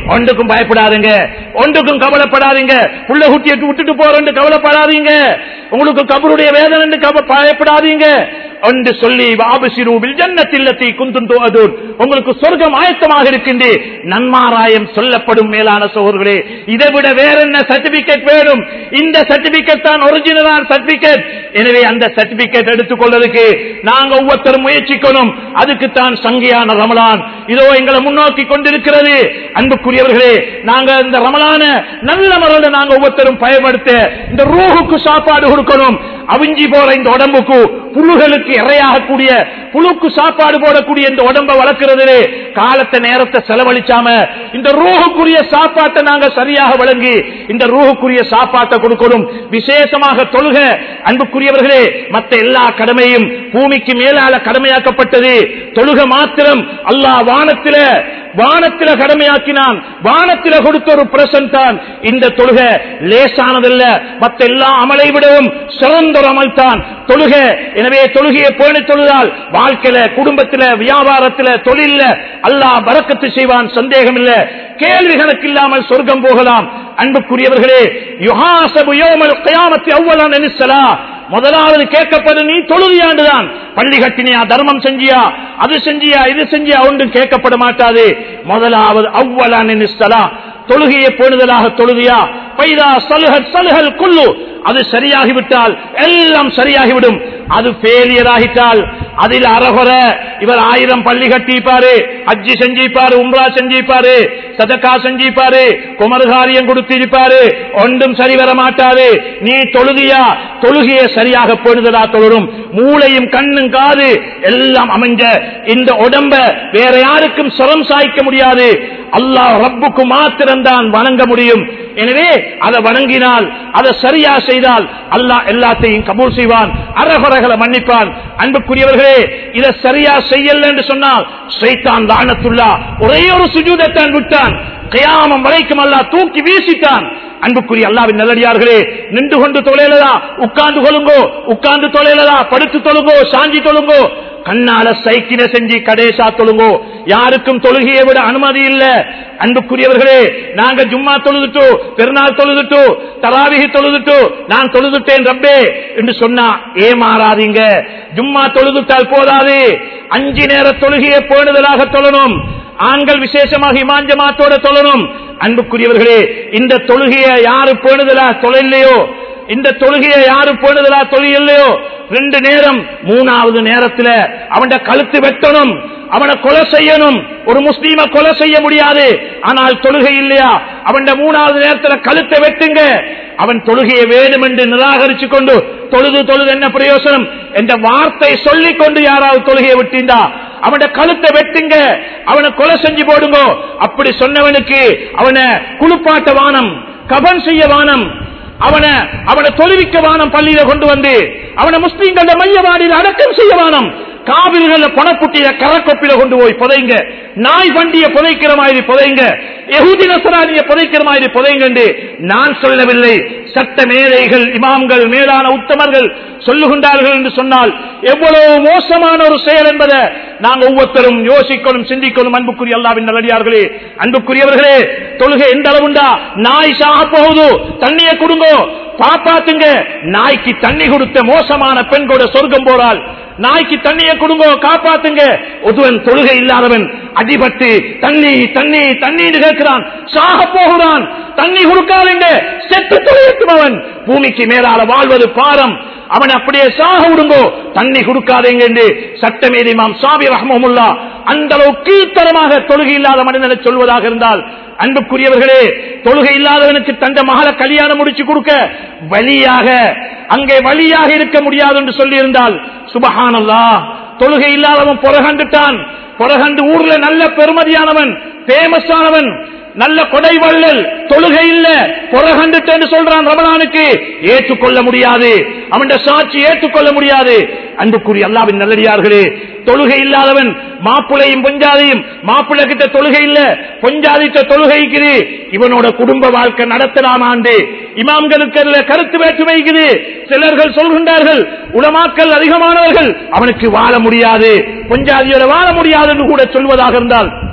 ஒன்றுக்கும் பயப்படாதீங்க. ஒன்றுக்கும் கவலைப்படாதீங்க. உள்ள குட்டியை விட்டுட்டு போறேன்னு கவலைப்படாதீங்க. உங்களுக்கு கபருடைய வேதனை பயப்படாதீங்க. என்று சொல்லி வாபசிரூபில் ஜன்னத்தில்லத்தை குந்தும் துவதூர் உங்களுக்கு சொர்க்கம் ஆயத்தமாக இருக்கின்றே. நன்மாராயம் சொல்லப்படும் மேலான சோர்களே. இதை விட வேற என்ன சர்டிபிகேட் வேணும்? இந்த சர்டிபிகேட் தான் ஒரிஜினலான சர்டிபிகேட் எனவே அந்த சர்டிபிகேட் எடுத்துக்கொள்வதற்கு நாங்க ஒவ்வொருத்தரும் முயற்சிக்கணும். அதுக்கு தான் சங்கியான ரமலான். இதோ எங்களை முன்னோக்கி கொண்டிருக்கிறது. அன்புக்குரியவர்களே நாங்க இந்த ரமலான நல்ல முறையில் நாங்க ஒவ்வொருத்தரும் பயன்படுத்த இந்த ரூஹுக்கு சாப்பாடு கொடுக்கணும். அவிஞ்சி போற இந்த உடம்புக்கு புழுகளுக்கு இரையாகக்கூடிய புழுக்கு சாப்பாடு போடக்கூடிய இந்த உடம்ப வளர்க்கிறது காலத்தை நேரத்தை செலவழிச்சாம இந்த ரூஹுக்குரிய சாப்பாட்டை நாங்க சரியாக வழங்கி இந்த ரூஹுக்குரிய சாப்பாட்டை கொடுக்கணும். விசேஷமாக தொழுக. அன்புக்குரியவர்களே மற்ற எல்லா கடமையும் பூமிக்கு மேலால கடமையாக்கப்பட்டது. தொழுக மாத்திரம் அல்லாஹ் வானத்தில வானத்தில கடமையாக்கினான். வானத்தில கொடுத்த ஒரு பிரசன் தான் இந்த தொழுக. லேசானதல்ல மற்ற எல்லா அமலை விடவும் சிறந்த ஒரு அமல் தான். தொழுக. எனவே தொழுகையை பேணி தொழுதால் வாழ்க்கையில குடும்பத்தில வியாபாரத்தில தொழில அல்லாஹ் பறக்கத்து செய்வான் சந்தேகம் இல்ல கேள்வி கணக்கு இல்லாமல் சொர்க்கம் போகலாம். அன்புக்குரியவர்களே யுஹாசபு யோமல் கயாமத்தை அவ்வளவு நினைச்சலா முதலாவது கேட்கப்படும் நீ தொழுதியாண்டுதான் பள்ளி கட்டினியா தர்மம் செஞ்சியா? அது செஞ்சியா இது செஞ்சியா? ஒன்றும் கேட்கப்பட மாட்டாது. முதலாவது அவ்வளான் நினைச்சலா தொழுகையை பேணுதலாக தொழுதியா? பைதா சலுகல் சலுகல் குல்லு. அது சரியாகிவிட்டால் எல்லாம் சரியாகிவிடும். அது பேரியராகிட்டால் அதில் அறகுற இவர் ஆயிரம் பள்ளி கட்டிப்பாரு அஜி செஞ்சிப்பாரு உம்ரா செஞ்சிப்பாரு சதக்கா செஞ்சிருப்பாரு குமர்காரியம் கொடுத்திருப்பாரு ஒன்றும் சரி வர மாட்டாரு நீ தொழுதியா? தொழுகையை சரியாக பேணுதலா தொழுறும் மூளையும் கண்ணும் காது எல்லாம் அமைஞ்ச இந்த உடம்ப வேற யாருக்கும் சுரம் சாய்க்க முடியாது. அல்லாஹ் ரப்புக்கு மாத்திரம்தான் வணங்க முடியும். எனவே அதை வணங்கினால் அதை சரியா செய்தால் அல்லாஹ் எல்லாத்தையும் கபூல் செய்வான் அறகுறைகளை மன்னிப்பான். அன்புக்குரியவர்களே இதை சரியா செய்யல என்று சொன்னால் சைத்தான் தானத்துள்ளா ஒரே ஒரு சுஜூதத்தான் விட்டான். கயாமம் வரைக்கும் அல்லாஹ் தூக்கி வீசிட்டான். அன்புக்குரிய அல்லாவின் நல்லடியார்களே நின்று கொண்டு தொலைலதா உட்கார்ந்து கொள்ளுங்கோ உட்கார்ந்து தொலைலதா படுத்து தொழுங்கோ சாஞ்சி தொழுங்கோ. கண்ணால சைக்கின செஞ்சு கடைசா தொழுங்கோ. யாருக்கும் தொழுகையை விட அனுமதி இல்ல. அன்புக்குரியவர்களே நாங்க ஜும்மா தொழுதுட்டு பெருநாள் தொழுதுட்டு தராவிகி தொழுதுட்டு நான் தொழுதுட்டேன் ரப்பே என்று சொன்னா ஏமாறாதீங்க. ஜும்மா தொழுதுட்டால் போதாது. அஞ்சு நேர தொழுகையை பேணுதலாக தொழணும். ஆண்கள் விசேஷமாக இமாஞ்சமாத்தோட தொழணும். அன்புக்குரியவர்களே இந்த தொழுகையை யாரு பேணுதலா தொழிலையோ? இந்த தொழுகையை யாரு பேணுதலா தொழிலையோ? ரெண்டு நேரம் மூணாவது நேரத்துல அவன் கழுத்து வெட்டணும். அவனை கொலை செய்யணும். ஒரு முஸ்லீம கொலை செய்ய முடியாது. ஆனால் தொழுகை இல்லையா? அவன் மூணாவது நேரத்துல கழுத்தை வெட்டுங்க. அவன் தொழுகையை வேணும் என்று நிராகரிச்சு கொண்டு தொழுது தொழுது என்ன பிரயோசனம்? என்ற வார்த்தை சொல்லிக் கொண்டு யாராவது தொழுகையை விட்டீண்டா அவன கழுத்தை வெட்டுங்க அவனை கொலை செஞ்சு போடுங்க. அப்படி சொன்னவனுக்கு அவனை குளிப்பாட்ட வானம் கபன் செய்ய வானம் அவனை அவனை தொழுவிக்க வானம் பள்ளியில கொண்டு வந்து அவனை முஸ்லீம்கள மையவாடியில் அடக்கம் செய்ய வானம். காவிரிகள பணக்குட்டிய கரக்கொப்பில கொண்டு போய் புதைங்க. நாய் வண்டிய புதைக்கிற மாதிரி புதைங்க. எகுதி நசராணிய புதைக்கிற மாதிரி புதைங்க என்று நான் சொல்லவில்லை. சட்ட மேதைகள் இமாம்கள் மேலான உத்தமர்கள் சொல்லுகின்றார்கள் என்று சொன்னால் எவ்வளவு மோசமான ஒரு செயல் என்பதை நாங்கள் ஒவ்வொருத்தரும் யோசிக்கணும் சிந்திக்கணும். அன்புக்குரிய அல்லாவின் நல்லடியார்களே அன்புக்குரியவர்களே தொழுகை எந்த அளவுண்டா? நாய் சாக போகுது. தண்ணியை கொடுங்கோ. பாப்பாத்துங்க. நாய்க்கு தண்ணி கொடுத்த மோசமான பெண் கூட சொர்க்கம் போறாள் நாய்க்கு தண்ணியை கொடுங்க காப்பாத்துங்க. ஒருவன் தொழுகை இல்லாதவன் அடிபட்டு தண்ணி தண்ணி தண்ணீர் கேட்கிறான். சாக போகிறான். தண்ணி கொடுக்காதுங்க. செத்து தொழிலும் அவன் பூமிக்கு மேலால வாழ்வது பாரம். அவன் அப்படியே சாக விடுங்கோ. தண்ணி கொடுக்காதீங்க என்று சட்டமேதி மாம் சாபி ரஹமுல்லா அந்த அளவு கீழ்த்தரமாக தொழுகை இல்லாத மனிதனை சொல்வதாக இருந்தால் அன்புக்குரியவர்களே தொழுகை இல்லாதவனுக்கு தந்த மகளை கல்யாணம் முடிச்சு கொடுக்க வழியாக அங்கே வழியாக இருக்க முடியாது என்று சொல்லி இருந்தால் சுபஹானல்லா தொழுகை இல்லாதவன் புறகண்டுட்டான். புறகண்டு ஊர்ல நல்ல பெருமதியானவன் பேமஸ் ஆனவன். நல்ல கொடை வள்ளல் தொழுகை இல்ல புறகண்டுட்டு சொல்றான் ரமலானுக்கு. ஏற்றுக்கொள்ள முடியாது. அவன் சாட்சி ஏற்றுக்கொள்ள முடியாது. அன்புக்குரிய அல்லாவின் நல்லடியார்களே தொழுகை இல்லாதவன் மாப்பிளையும் பொஞ்சாதையும் மாப்பிள்ளை கிட்ட தொழுகை இல்ல பொஞ்சாதிட்ட தொழுகைக்குது இவனோட குடும்ப வாழ்க்கை நடத்தலாமாண்டு இமாம்களுக்கு அதுல கருத்து வேற்றுமைக்குது சிலர்கள் சொல்கின்றார்கள் உலமாக்கல் அதிகமானவர்கள் அவனுக்கு வாழ முடியாது. பொஞ்சாதியோட வாழ முடியாது என்று கூட சொல்வதாக இருந்தால்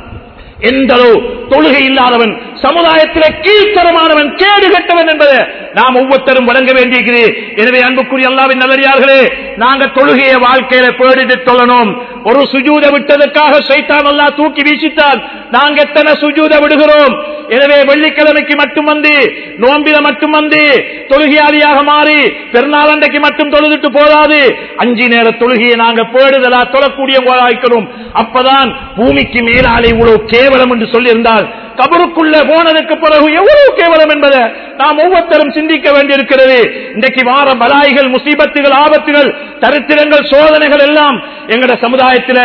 எந்த அளவு தொழுகை இல்லாதவன் சமுதாயத்திலே கீழ்த்தரமானவன் கேடு கட்டவன் என்பதை நாம் ஒவ்வொருத்தரும் வழங்க வேண்டியிருக்கிறது. எனவே அன்புக்குரிய அல்லாவின் நல்லடியார்களே நாங்க தொழுகையை வாழ்க்கையில பேடிட்டு தொழணும். ஒரு சுஜூத விட்டதற்காக சைத்தான் அல்லா தூக்கி வீசித்தான். நாங்க எத்தனை சுஜூத விடுகிறோம்? எனவே வெள்ளிக்கிழமைக்கு மட்டும் வந்து நோம்பில மட்டும் வந்து தொழுகையாளியாக மாறி பெருநாள் அன்றைக்கு மட்டும் தொழுதுட்டு போதாது. அஞ்சு நேர தொழுகையை நாங்க பேடுதலா தொழக்கூடிய வைக்கணும் அப்பதான் பூமிக்கு மேலாலே இவ்வளவு கேவலம் என்று சொல்லியிருந்தால் கபருக்குள்ள போனதுக்கு பிறகு எவ்வளவு கேவலம் என்பதை நாம் ஒவ்வொருத்தரும் சிந்திக்க வேண்டியிருக்கிறது. இன்றைக்கு வார பலாய்கள் முசீபத்துகள் ஆபத்துகள் தரித்திரங்கள் சோதனைகள் எல்லாம் எங்கட சமுதாயத்தில்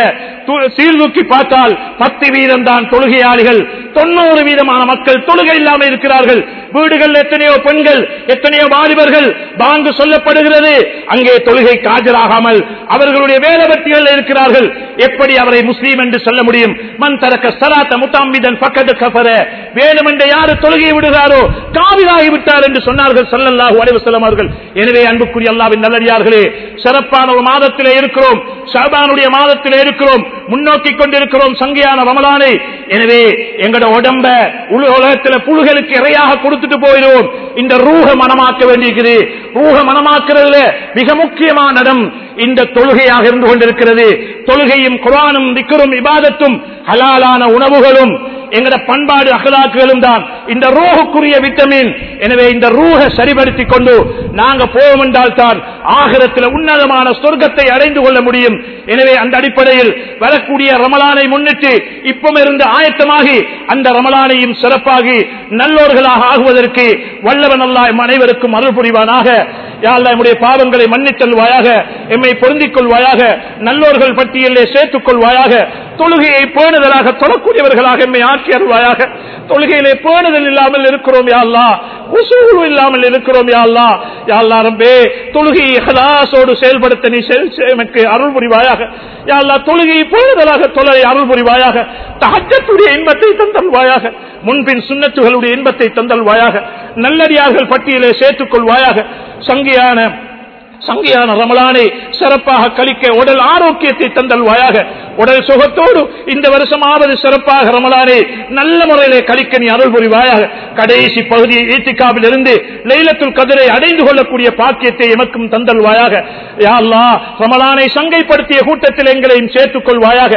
சீர்தூக்கி பார்த்தால் பத்து வீதம் தான் தொழுகையாளிகள் தொண்ணூறு வீதமான மக்கள் தொழுகை இல்லாமல் இருக்கிறார்கள். வீடுகள் எத்தனையோ பெண்கள் எத்தனையோ வாலிபர்கள் பாங்கு சொல்லப்படுகிறது. அங்கே தொழுகை காஜராகாமல் அவர்களுடைய வேலைவர்த்திகள் இருக்கிறார்கள். எப்படி அவரை முஸ்லீம் என்று சொல்ல முடியும்? மண் தரக்க சராத்த முத்தாம்பிதன் பக்கத்து கபர வேணும் என்று யாரு தொழுகை விடுகிறாரோ காவிராகி விட்டார் என்று சொன்னார்கள் சல்லல்லாஹு அலைவு செல்லமார்கள் எனவே அன்புக்குரிய அல்லாவின் நல்லடியார்களே சிறப்பான ஒரு மாதத்திலே இருக்கிறோம். ஷாபானுடைய மாதத்திலே இருக்கிறோம். முன்னோக்கி கொண்டிருக்கிறோம் சங்கையான ரமலானை. எனவே எங்கட உடம்ப உலகத்தில் புழுகளுக்கு இறையாக கொடுத்துட்டு போயிடும் இந்த ரூக மனமாக்க வேண்டியிருக்கிறது ரூக மனமாக்குறதுல மிக முக்கியமான இடம் இந்த தொழுகையாக இருந்து கொண்டிருக்கிறது. தொழுகையும் குரானும் திக்கரும் இபாதத்தும் ஹலாலான உணவுகளும் எங்கட பண்பாடு அகலாக்குகளும் தான். இந்த ரூஹுக்குரிய விட்டமின் எனவே இந்த ரூஹ சரிபடுத்திக் கொண்டு நாங்க போவோம் என்றால் தான் ஆகிரத்தில் உன்னதமான சொர்க்கத்தை அடைந்து கொள்ள முடியும். எனவே அந்த அடிப்படையில் வரக்கூடிய ரமலானை முன்னிட்டு இப்பம் இருந்து ஆயத்தமாகி அந்த ரமலானையும் சிறப்பாகி நல்லோர்களாக ஆகுவதற்கு வல்லவன் அல்லா எம் அனைவருக்கும் அருள் புரிவானாக. யாழ்லா எம்முடைய பாவங்களை மன்னித்தல்வாயாக எம்மை பொருந்திக் கொள்வாயாக நல்லோர்கள் பட்டியலே சேர்த்துக் கொள்வாயாக தொழுகையை பேணுதலாக தொடக்கூடியவர்களாக எம்மை ஆக்கி அருள்வாயாக தொழுகையிலே பேணுதல் இல்லாமல் இருக்கிறோம் யாழ்லா உசூல் இல்லாமல் இருக்கிறோம் யாழ்லா யாழ்லா ரம்பே தொழுகையை ஹலாசோடு செயல்படுத்த நீ எனக்கு அருள் புரிவாயாக. யாழ்லா தொழுகையை பேணுதலாக தொழலை அருள் புரிவாயாக. தகச்சத்துடைய இன்பத்தை தந்தல்வாயாக முன்பின் சுண்ணத்துகளுடைய இன்பத்தை தந்தல்வாயாக நல்லடியார்கள் பட்டியலை சேர்த்துக் கொள்வாயாக. சங்கியான சங்கியான ரமலானை சிறப்பாக கழிக்க உடல் ஆரோக்கியத்தை தந்தல்வாயாக உடல் சுகத்தோடு இந்த வருஷமாவது சிறப்பாக ரமலானே நல்ல முறையிலே கழிக்க நீ அருள் புரிவாயாக. கடைசி பகுதியை ஏத்திக்காவில் இருந்து லைலத்துல் கதிரை அடைந்து கொள்ளக்கூடிய பாக்கியத்தை எமக்கும் தந்தல்வாயாக யாழ்லா ரமலானை சங்கைப்படுத்திய கூட்டத்தில் எங்களையும் சேர்த்துக் கொள்வாயாக.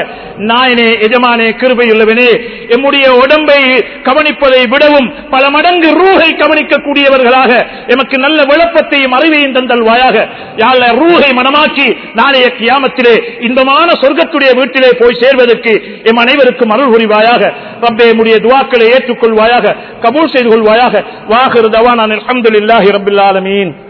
நாயனே எஜமானே கிருபையுள்ளவனே எம்முடைய உடம்பை கவனிப்பதை விடவும் பல மடங்கு ரூகை கவனிக்கக்கூடியவர்களாக எமக்கு நல்ல விளப்பத்தையும் அறிவையும் தந்தல்வாயாக யாழ ரூகை மனமாக்கி நாளைய கியாமத்திலே இன்பமான சொர்க்கத்துடைய வீட்டிலே போய் சேர்வதற்கு எம் அனைவருக்கும் அருள் புரிவாயாக. ரப்பே முடிய துவாக்களை ஏற்றுக்கொள்வாயாக கபூல் செய்து கொள்வாயாக. வாஹிரு தவானான் அல்ஹம்துலில்லாஹி ரப்பில்